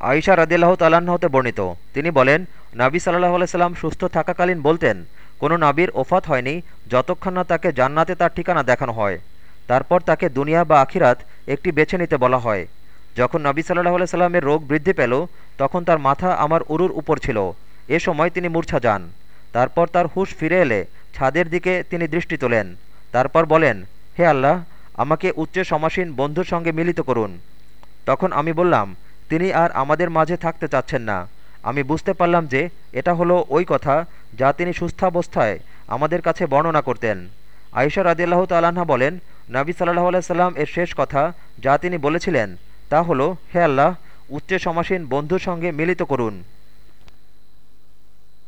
আইসা রাদিল্লাহ হতে বর্ণিত। তিনি বলেন, নাবী সাল্লাহ আলাইসাল্লাম সুস্থ থাকাকালীন বলতেন, কোনো নাবির ওফাত হয়নি যতক্ষণ না তাকে জান্নাতে তার ঠিকানা দেখানো হয়। তারপর তাকে দুনিয়া বা আখিরাত একটি বেছে নিতে বলা হয়। যখন নবী সাল্লাহ আলাইসাল্লামের রোগ বৃদ্ধি পেল, তখন তার মাথা আমার উরুর উপর ছিল। এ সময় তিনি মূর্ছা যান। তারপর তার হুশ ফিরে এলে ছাদের দিকে তিনি দৃষ্টি তোলেন। তারপর বলেন, হে আল্লাহ, আমাকে উচ্চ সমাসীন বন্ধুর সঙ্গে মিলিত করুন। তখন আমি বললাম তিনি আর আমাদের মাঝে থাকতে চাচ্ছেন না। আমি বুঝতে পারলাম যে এটা হলো ওই কথা যা তিনি সুস্থাবস্থায় আমাদের কাছে বর্ণনা করতেন। আয়েশা রাজিয়াল্লাহ তাল্লাহা বলেন, নাবী সাল্লাহ আলাইসাল্লাম এর শেষ কথা যা তিনি বলেছিলেন তা হলো, হে আল্লাহ, উচ্চ সমাসীন বন্ধুর সঙ্গে মিলিত করুন।